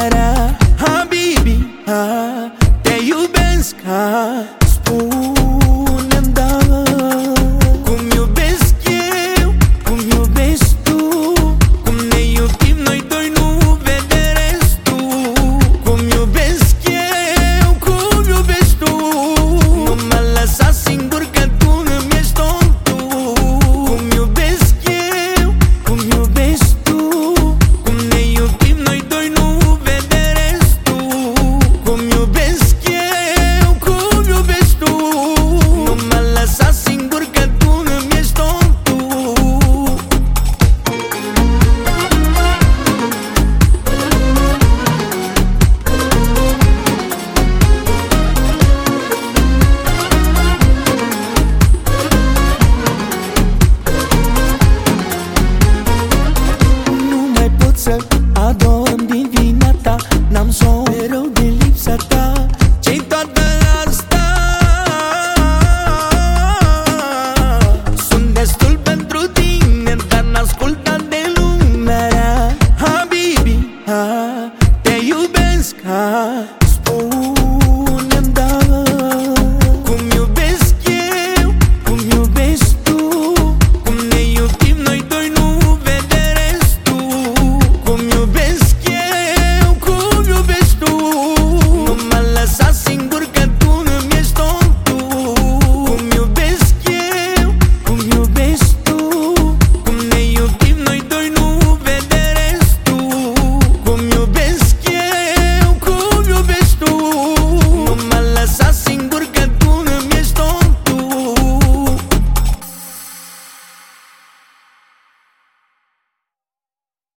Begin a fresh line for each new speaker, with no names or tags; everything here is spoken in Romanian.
Myself Expor